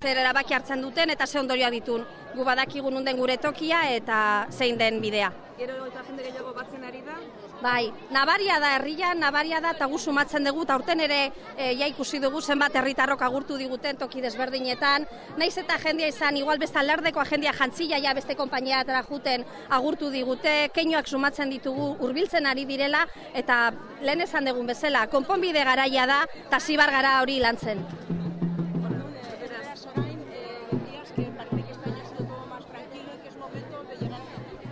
zer erabaki hartzen duten eta ze ondorioa ditun. Gu badakigun unden gure tokia eta zein den bidea. Gero eta jende gehiago batzen ari da? Bai, nabaria da herria, nabaria da eta gu sumatzen dugu, eta aurten ere e, ja ikusi dugu zenbat herritarrok agurtu diguten toki desberdinetan, naiz eta jendia izan, igual beste alardeko jendia jantzila ja beste konpainiatara juten agurtu digute, keinoak sumatzen ditugu hurbiltzen ari direla, eta lehen esan dugun bezala, konponbide garaia da, eta zibar gara hori lantzen. de días que parece que está ya siendo todo más tranquilo y que es momento de llegar a la